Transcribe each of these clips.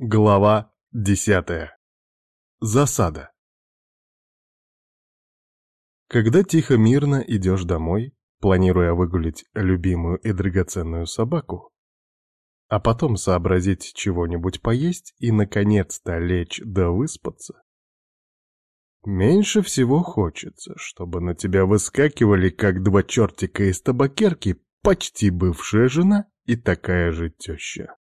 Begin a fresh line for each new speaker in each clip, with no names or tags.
Глава десятая. Засада. Когда тихо-мирно идешь домой, планируя выгулить любимую и драгоценную собаку, а потом сообразить чего-нибудь поесть и, наконец-то, лечь да выспаться, меньше всего хочется, чтобы на тебя выскакивали, как два чертика из табакерки, почти бывшая жена и такая же теща.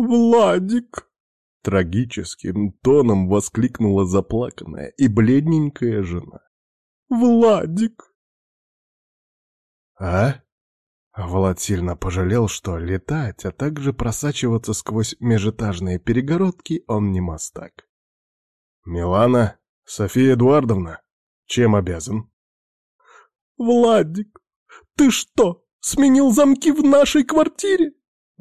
«Владик!» — трагическим тоном воскликнула заплаканная и бледненькая жена. «Владик!» «А?» Влад сильно пожалел, что летать, а также просачиваться сквозь межэтажные перегородки он не мастак. «Милана, София Эдуардовна, чем обязан?» «Владик, ты что, сменил замки в нашей квартире?»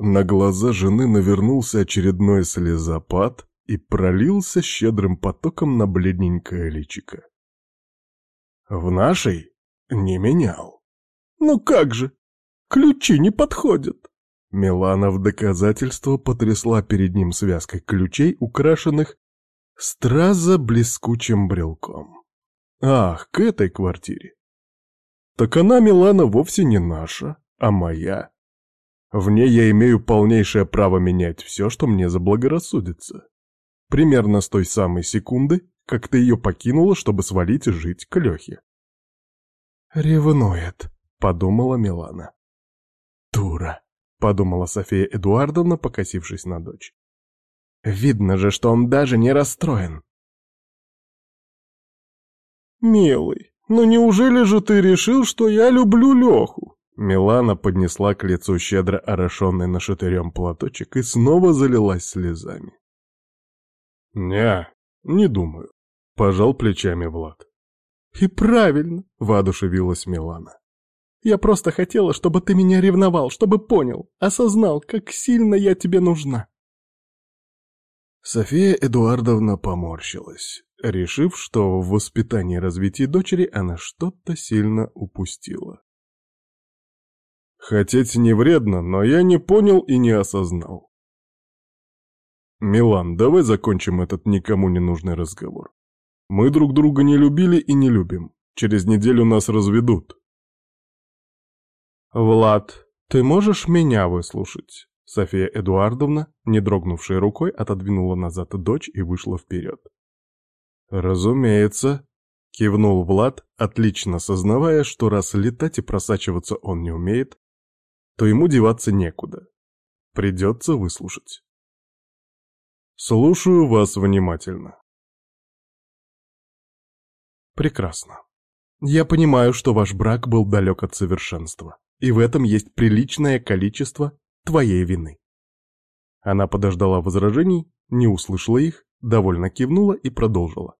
На глаза жены навернулся очередной слезопад и пролился щедрым потоком на бледненькое личико. «В нашей не менял». «Ну как же? Ключи не подходят». Милана в доказательство потрясла перед ним связкой ключей, украшенных страза блескучим брелком. «Ах, к этой квартире!» «Так она, Милана, вовсе не наша, а моя. В ней я имею полнейшее право менять все, что мне заблагорассудится. Примерно с той самой секунды, как ты ее покинула, чтобы свалить и жить к Лехе. «Ревнует», — подумала Милана. «Дура», — подумала София Эдуардовна, покосившись на дочь. «Видно же, что он даже не расстроен». «Милый, ну неужели же ты решил, что я люблю Леху?» Милана поднесла к лицу щедро орошенный нашатырем платочек и снова залилась слезами. «Не, не думаю», — пожал плечами Влад. «И правильно», — воодушевилась Милана. «Я просто хотела, чтобы ты меня ревновал, чтобы понял, осознал, как сильно я тебе нужна». София Эдуардовна поморщилась, решив, что в воспитании и развитии дочери она что-то сильно упустила. Хотеть не вредно, но я не понял и не осознал. Милан, давай закончим этот никому не нужный разговор. Мы друг друга не любили и не любим. Через неделю нас разведут. Влад, ты можешь меня выслушать? София Эдуардовна, не дрогнувшей рукой, отодвинула назад дочь и вышла вперед. «Разумеется», — кивнул Влад, отлично сознавая, что раз летать и просачиваться он не умеет, то ему деваться некуда. Придется выслушать. Слушаю вас внимательно. Прекрасно. Я понимаю, что ваш брак был далек от совершенства, и в этом есть приличное количество твоей вины. Она подождала возражений, не услышала их, довольно кивнула и продолжила.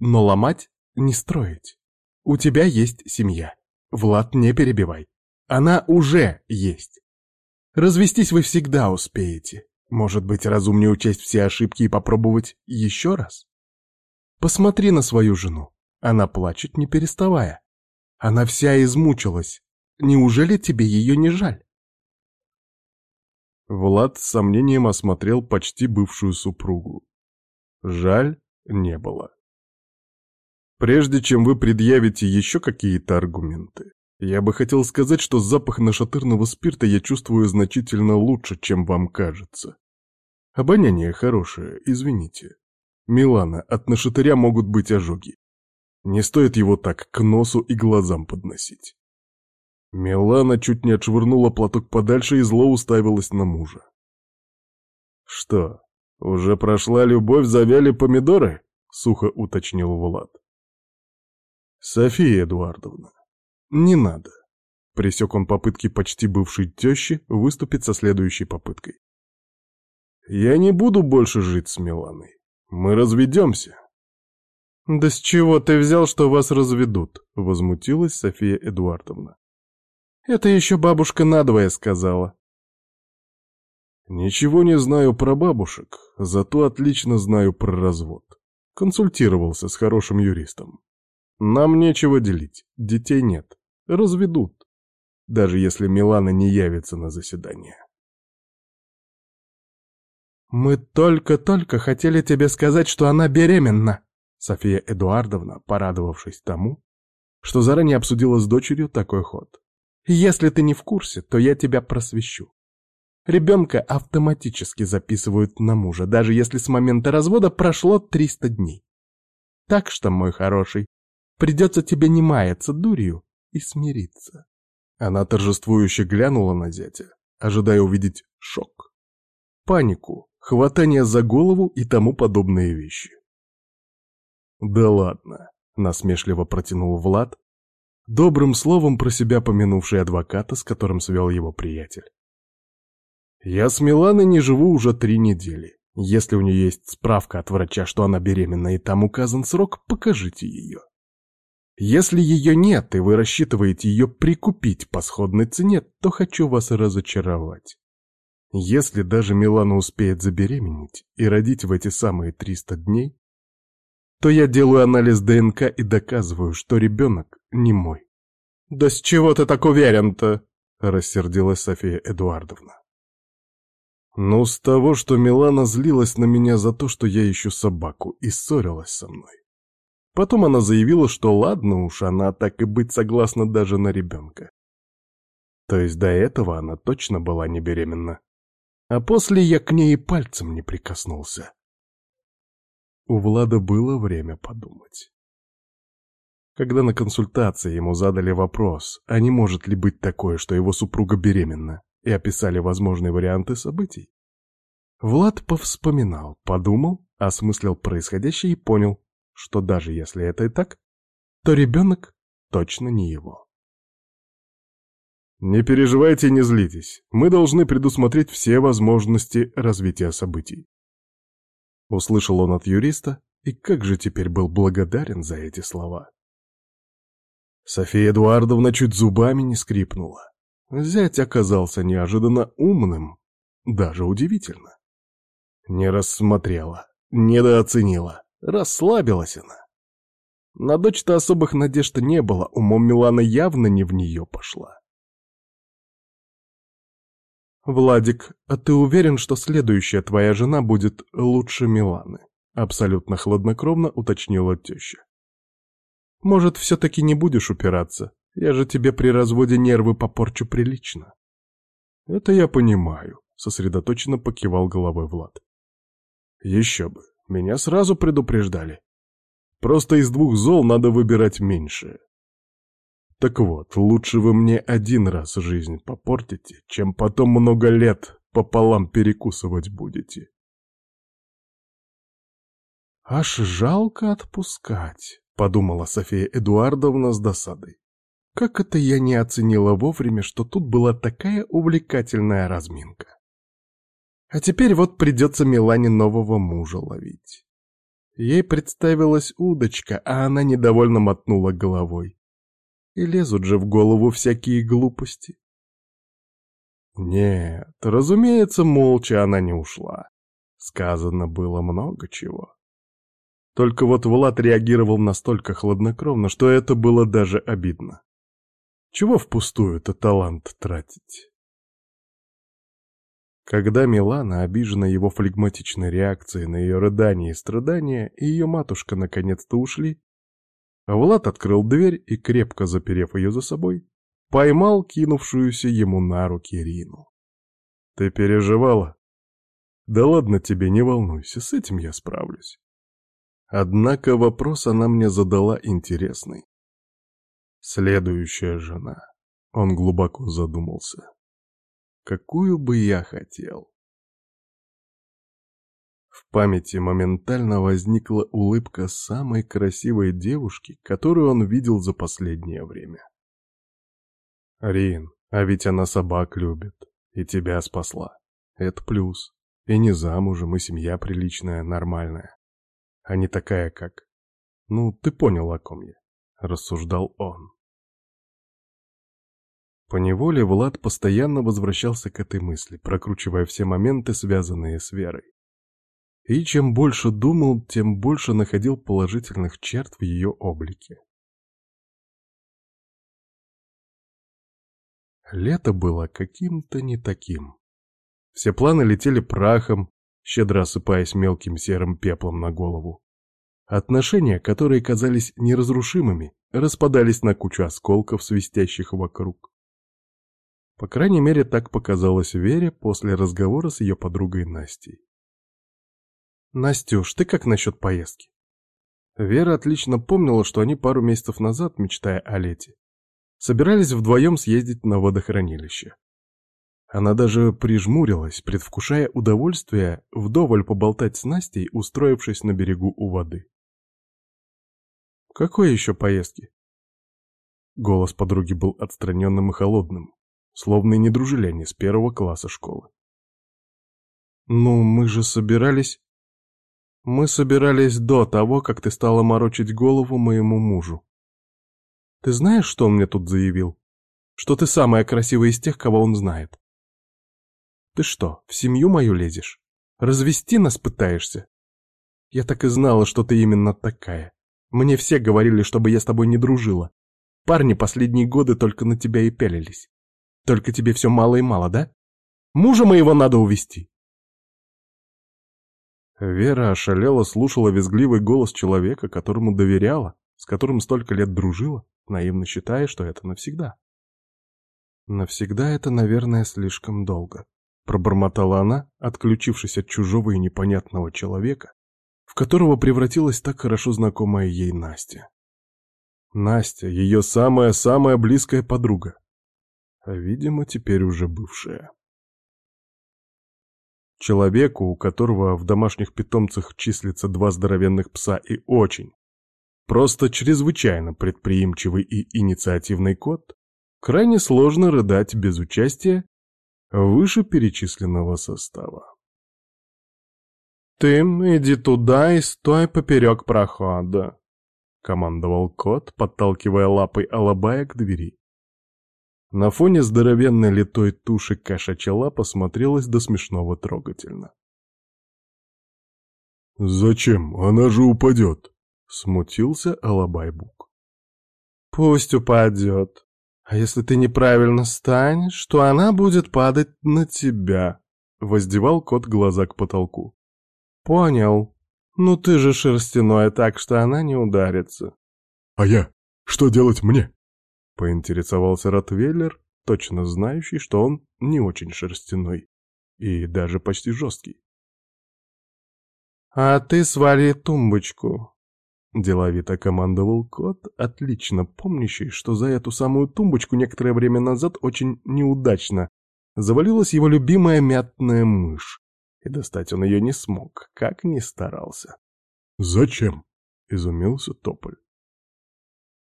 Но ломать не строить. У тебя есть семья. Влад, не перебивай. Она уже есть. Развестись вы всегда успеете. Может быть, разумнее учесть все ошибки и попробовать еще раз? Посмотри на свою жену. Она плачет, не переставая. Она вся измучилась. Неужели тебе ее не жаль? Влад с сомнением осмотрел почти бывшую супругу. Жаль не было. Прежде чем вы предъявите еще какие-то аргументы, я бы хотел сказать, что запах нашатырного спирта я чувствую значительно лучше, чем вам кажется. Обоняние хорошее, извините. Милана, от нашатыря могут быть ожоги. Не стоит его так к носу и глазам подносить. Милана чуть не отшвырнула платок подальше и зло уставилась на мужа. «Что, уже прошла любовь, завяли помидоры?» — сухо уточнил Влад. «София Эдуардовна, «Не надо», — пресек он попытки почти бывшей тещи выступить со следующей попыткой. «Я не буду больше жить с Миланой. Мы разведемся». «Да с чего ты взял, что вас разведут?» — возмутилась София Эдуардовна. «Это еще бабушка надвое сказала». «Ничего не знаю про бабушек, зато отлично знаю про развод. Консультировался с хорошим юристом. Нам нечего делить, детей нет разведут, даже если Милана не явится на заседание. Мы только-только хотели тебе сказать, что она беременна. София Эдуардовна, порадовавшись тому, что заранее обсудила с дочерью такой ход. Если ты не в курсе, то я тебя просвещу. Ребенка автоматически записывают на мужа, даже если с момента развода прошло 300 дней. Так что, мой хороший, придется тебе не маяться дурью и смириться. Она торжествующе глянула на зятя, ожидая увидеть шок, панику, хватание за голову и тому подобные вещи. «Да ладно», — насмешливо протянул Влад, добрым словом про себя помянувший адвоката, с которым свел его приятель. «Я с Миланой не живу уже три недели. Если у нее есть справка от врача, что она беременна и там указан срок, покажите ее. Если ее нет, и вы рассчитываете ее прикупить по сходной цене, то хочу вас разочаровать. Если даже Милана успеет забеременеть и родить в эти самые 300 дней, то я делаю анализ ДНК и доказываю, что ребенок не мой. «Да с чего ты так уверен-то?» — рассердилась София Эдуардовна. «Ну, с того, что Милана злилась на меня за то, что я ищу собаку, и ссорилась со мной. Потом она заявила, что ладно уж, она так и быть согласна даже на ребенка. То есть до этого она точно была не беременна. А после я к ней и пальцем не прикоснулся. У Влада было время подумать. Когда на консультации ему задали вопрос, а не может ли быть такое, что его супруга беременна, и описали возможные варианты событий, Влад повспоминал, подумал, осмыслил происходящее и понял, что даже если это и так, то ребенок точно не его. Не переживайте и не злитесь. Мы должны предусмотреть все возможности развития событий. Услышал он от юриста, и как же теперь был благодарен за эти слова. София Эдуардовна чуть зубами не скрипнула. Зять оказался неожиданно умным, даже удивительно. Не рассмотрела, недооценила, расслабилась она. На дочь-то особых надежд не было, умом Милана явно не в нее пошла. «Владик, а ты уверен, что следующая твоя жена будет лучше Миланы?» Абсолютно хладнокровно уточнила теща. «Может, все-таки не будешь упираться? Я же тебе при разводе нервы попорчу прилично». «Это я понимаю», — сосредоточенно покивал головой Влад. «Еще бы, меня сразу предупреждали. Просто из двух зол надо выбирать меньшее. Так вот, лучше вы мне один раз жизнь попортите, чем потом много лет пополам перекусывать будете. Аж жалко отпускать, подумала София Эдуардовна с досадой. Как это я не оценила вовремя, что тут была такая увлекательная разминка. А теперь вот придется Милане нового мужа ловить. Ей представилась удочка, а она недовольно мотнула головой. И лезут же в голову всякие глупости. Нет, разумеется, молча она не ушла. Сказано было много чего. Только вот Влад реагировал настолько хладнокровно, что это было даже обидно. Чего впустую-то талант тратить? Когда Милана, обижена его флегматичной реакцией на ее рыдания и страдания, и ее матушка наконец-то ушли, Влад открыл дверь и, крепко заперев ее за собой, поймал кинувшуюся ему на руки Рину. «Ты переживала?» «Да ладно тебе, не волнуйся, с этим я справлюсь». Однако вопрос она мне задала интересный. Следующая жена. Он глубоко задумался. Какую бы я хотел? В памяти моментально возникла улыбка самой красивой девушки, которую он видел за последнее время. «Рин, а ведь она собак любит, и тебя спасла. Это плюс. И не замужем, и семья приличная, нормальная. А не такая, как... Ну, ты понял, о ком я», — рассуждал он. По неволе Влад постоянно возвращался к этой мысли, прокручивая все моменты, связанные с Верой. И чем больше думал, тем больше находил положительных черт в ее облике. Лето было каким-то не таким. Все планы летели прахом, щедро осыпаясь мелким серым пеплом на голову. Отношения, которые казались неразрушимыми, распадались на кучу осколков, свистящих вокруг. По крайней мере, так показалось Вере после разговора с ее подругой Настей. «Настюш, ты как насчет поездки?» Вера отлично помнила, что они пару месяцев назад, мечтая о лете, собирались вдвоем съездить на водохранилище. Она даже прижмурилась, предвкушая удовольствие вдоволь поболтать с Настей, устроившись на берегу у воды. «Какой еще поездки?» Голос подруги был отстраненным и холодным, словно и не дружили они с первого класса школы. «Ну, мы же собирались...» «Мы собирались до того, как ты стала морочить голову моему мужу. Ты знаешь, что он мне тут заявил? Что ты самая красивая из тех, кого он знает. Ты что, в семью мою лезешь? Развести нас пытаешься? Я так и знала, что ты именно такая. Мне все говорили, чтобы я с тобой не дружила. Парни последние годы только на тебя и пялились. Только тебе все мало и мало, да? Мужа моего надо увести. Вера ошалела слушала визгливый голос человека, которому доверяла, с которым столько лет дружила, наивно считая, что это навсегда. «Навсегда это, наверное, слишком долго», — пробормотала она, отключившись от чужого и непонятного человека, в которого превратилась так хорошо знакомая ей Настя. Настя — ее самая-самая близкая подруга, видимо, теперь уже бывшая. Человеку, у которого в домашних питомцах числится два здоровенных пса и очень, просто чрезвычайно предприимчивый и инициативный кот, крайне сложно рыдать без участия вышеперечисленного состава. «Ты иди туда и стой поперек прохода», — командовал кот, подталкивая лапой Алабая к двери. На фоне здоровенной литой туши кошачья лапа смотрелась до смешного трогательно. «Зачем? Она же упадет!» — смутился Алабайбук. «Пусть упадет. А если ты неправильно станешь, то она будет падать на тебя», — воздевал кот глаза к потолку. «Понял. Ну ты же шерстяной, так что она не ударится». «А я? Что делать мне?» — поинтересовался Ротвейлер, точно знающий, что он не очень шерстяной и даже почти жесткий. «А ты свали тумбочку», — деловито командовал кот, отлично помнящий, что за эту самую тумбочку некоторое время назад очень неудачно завалилась его любимая мятная мышь, и достать он ее не смог, как ни старался. «Зачем?» — изумился Тополь.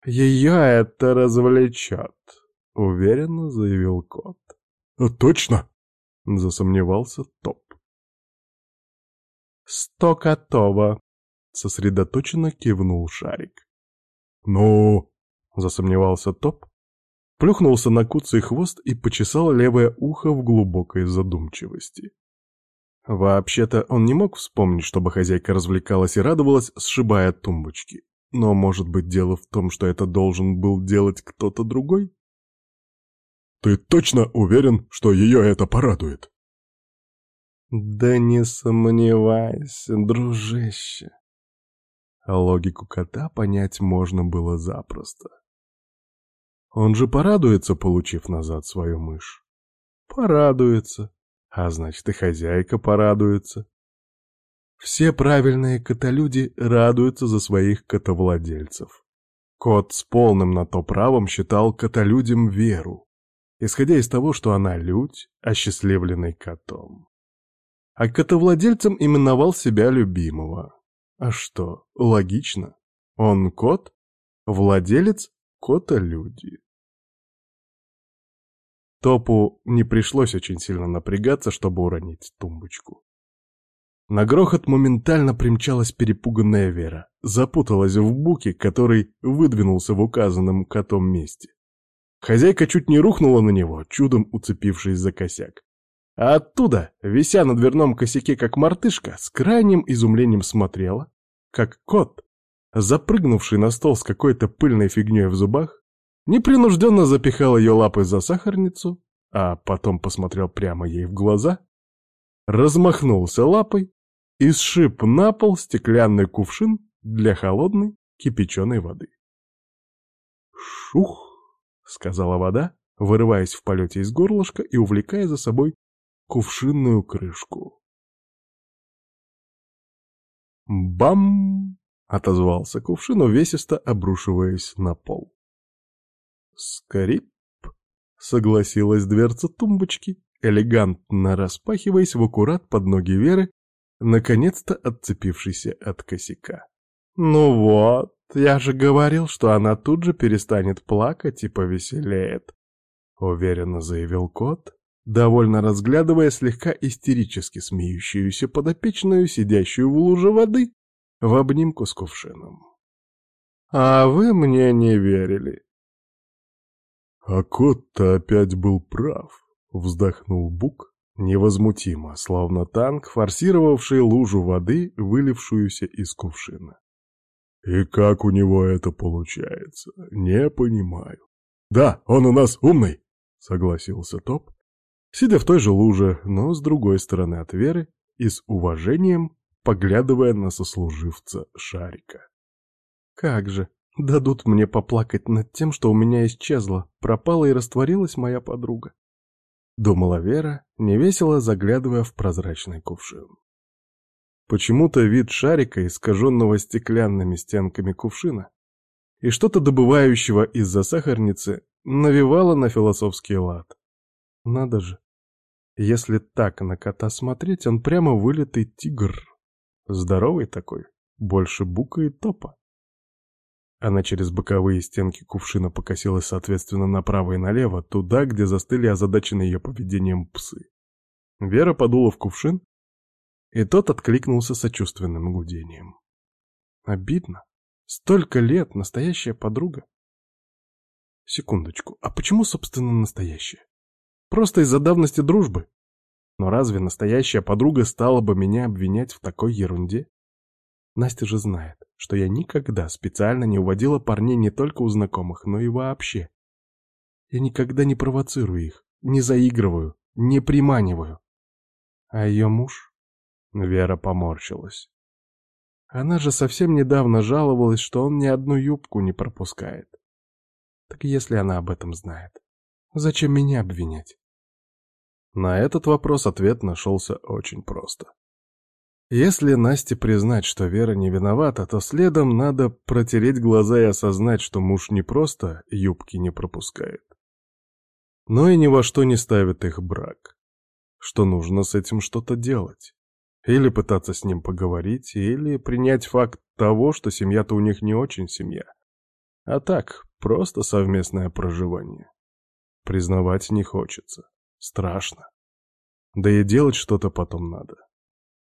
«Ее это развлечет», — уверенно заявил кот. «А «Точно?» — засомневался Топ. «Сто котово», — сосредоточенно кивнул Шарик. «Ну...» — засомневался Топ, плюхнулся на куцый хвост и почесал левое ухо в глубокой задумчивости. Вообще-то он не мог вспомнить, чтобы хозяйка развлекалась и радовалась, сшибая тумбочки. Но, может быть, дело в том, что это должен был делать кто-то другой? «Ты точно уверен, что ее это порадует?» «Да не сомневайся, дружище». Логику кота понять можно было запросто. Он же порадуется, получив назад свою мышь. Порадуется. А значит, и хозяйка порадуется. Все правильные котолюди радуются за своих котовладельцев. Кот с полным на то правом считал котолюдям веру, исходя из того, что она людь, осчастливленный котом. А котовладельцем именовал себя любимого. А что, логично. Он кот, владелец кота-люди. Топу не пришлось очень сильно напрягаться, чтобы уронить тумбочку. На грохот моментально примчалась перепуганная Вера, запуталась в буке, который выдвинулся в указанном котом месте. Хозяйка чуть не рухнула на него, чудом уцепившись за косяк. А оттуда, вися на дверном косяке как мартышка, с крайним изумлением смотрела, как кот, запрыгнувший на стол с какой-то пыльной фигней в зубах, непринужденно запихал ее лапой за сахарницу, а потом посмотрел прямо ей в глаза размахнулся лапой и сшиб на пол стеклянный кувшин для холодной кипяченой воды. «Шух!» — сказала вода, вырываясь в полете из горлышка и увлекая за собой кувшинную крышку. «Бам!» — отозвался кувшин, увесисто обрушиваясь на пол. «Скрип!» — согласилась дверца тумбочки, элегантно распахиваясь в аккурат под ноги Веры, наконец-то отцепившейся от косяка. «Ну вот, я же говорил, что она тут же перестанет плакать и повеселеет», — уверенно заявил кот, довольно разглядывая слегка истерически смеющуюся подопечную, сидящую в луже воды, в обнимку с кувшином. «А вы мне не верили».
«А кот-то опять был прав», — вздохнул Бук, невозмутимо, словно танк, форсировавший лужу воды, вылившуюся из кувшина. «И как у него это получается? Не понимаю». «Да, он у нас умный», — согласился Топ, сидя в той же луже, но с другой стороны от Веры и с уважением поглядывая на сослуживца Шарика.
«Как же, дадут мне поплакать над тем, что у меня исчезла, пропала и растворилась моя подруга», — думала Вера, невесело заглядывая в прозрачный кувшин. Почему-то вид шарика, искаженного стеклянными стенками кувшина, и что-то добывающего из-за сахарницы, навевало на философский лад. Надо же. Если так на кота смотреть, он прямо вылитый тигр. Здоровый такой, больше бука и топа. Она через боковые стенки кувшина покосилась соответственно направо и налево, туда, где застыли озадаченные ее поведением псы. Вера подула в кувшин, и тот откликнулся сочувственным гудением. Обидно. Столько лет, настоящая подруга. Секундочку, а почему, собственно, настоящая? Просто из-за давности дружбы? Но разве настоящая подруга стала бы меня обвинять в такой ерунде? Настя же знает, что я никогда специально не уводила парней не только у знакомых, но и вообще. Я никогда не провоцирую их, не заигрываю, не приманиваю. А ее муж? Вера поморщилась. Она же совсем недавно жаловалась, что он ни одну юбку не пропускает. Так если она об этом знает, зачем меня обвинять? На этот вопрос ответ нашелся очень просто. Если Насте признать, что Вера не виновата, то следом надо протереть глаза и осознать, что муж не просто юбки не пропускает, но и ни во что не ставит их брак, что нужно с этим что-то делать. Или пытаться с ним поговорить, или принять факт того, что семья-то у них не очень семья. А так, просто совместное проживание. Признавать не хочется. Страшно. Да и делать что-то потом надо.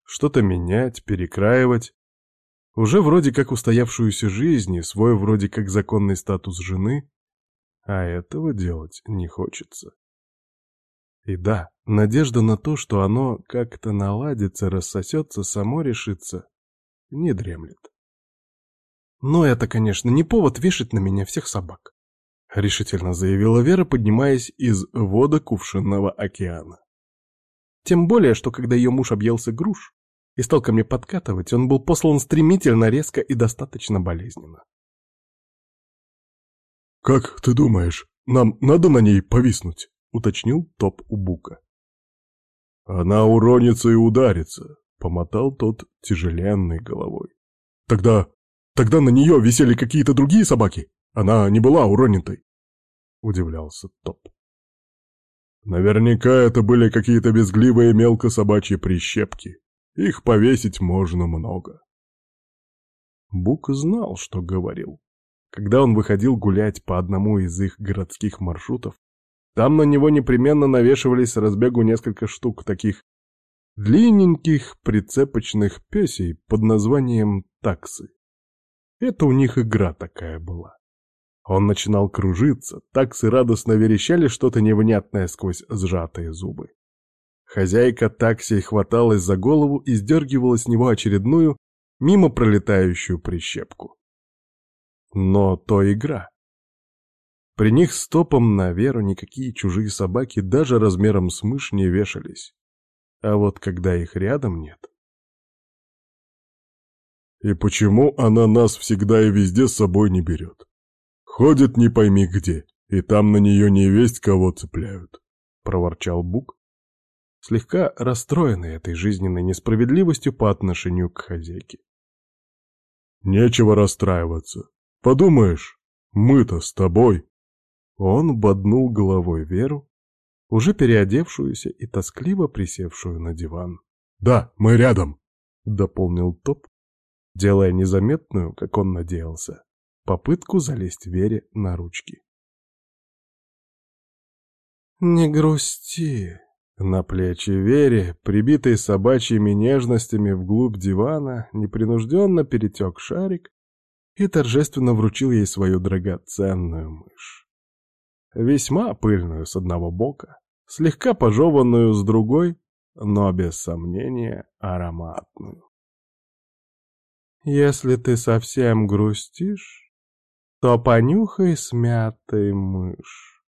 Что-то менять, перекраивать. Уже вроде как устоявшуюся жизнь и свой вроде как законный статус жены, а этого делать не хочется. И да, надежда на то, что оно как-то наладится, рассосется, само решится, не дремлет. Но это, конечно, не повод вешать на меня всех собак. — решительно заявила Вера, поднимаясь из вода кувшинного океана. Тем более, что когда ее муж объелся груш и стал ко мне подкатывать, он был послан стремительно, резко и достаточно болезненно.
«Как ты думаешь, нам надо на ней повиснуть?» — уточнил Топ у Бука. «Она уронится и ударится», — помотал тот тяжеленной головой. «Тогда... тогда на нее висели какие-то другие собаки? Она не была уроненной?» удивлялся Топ. Наверняка это были какие-то безгливые мелкособачьи прищепки. Их повесить можно много.
Бук знал, что говорил. Когда он выходил гулять по одному из их городских маршрутов, там на него непременно навешивались с разбегу несколько штук таких длинненьких прицепочных песей под названием таксы. Это у них игра такая была. Он начинал кружиться, таксы радостно верещали что-то невнятное сквозь сжатые зубы. Хозяйка такси хваталась за голову и сдергивала с него очередную, мимо пролетающую прищепку. Но то игра. При них стопом на веру никакие чужие собаки даже размером с мышь не вешались.
А вот когда их рядом нет...
И почему она нас всегда и везде с собой не берет? Ходит не пойми где, и там на нее не весть кого цепляют, — проворчал Бук, слегка расстроенный этой жизненной несправедливостью по отношению к хозяйке. Нечего расстраиваться. Подумаешь, мы-то с тобой.
Он боднул головой Веру, уже переодевшуюся и тоскливо присевшую на диван.
«Да, мы рядом», —
дополнил Топ, делая незаметную, как он надеялся, попытку залезть Вере на ручки. «Не грусти!» На плечи Вере, прибитой собачьими нежностями вглубь дивана, непринужденно перетек шарик и торжественно вручил ей свою драгоценную мышь. Весьма пыльную с одного бока, слегка пожеванную с другой, но без сомнения ароматную. Если ты совсем грустишь, то понюхай смятый мышь.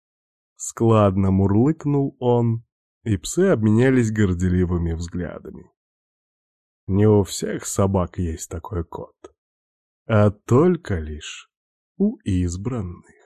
Складно мурлыкнул он, и псы обменялись горделивыми взглядами. Не у всех собак есть такой кот, а только лишь у избранных.